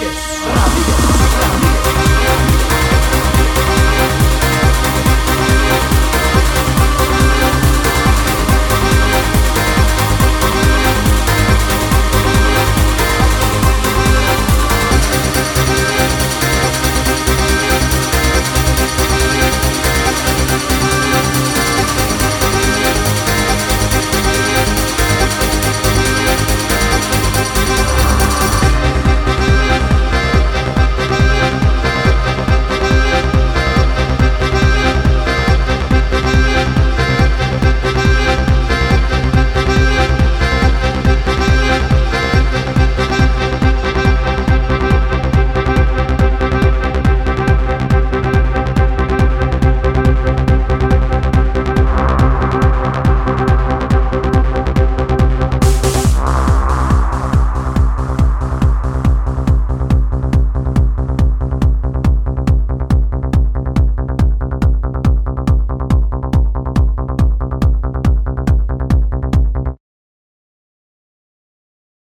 Yes.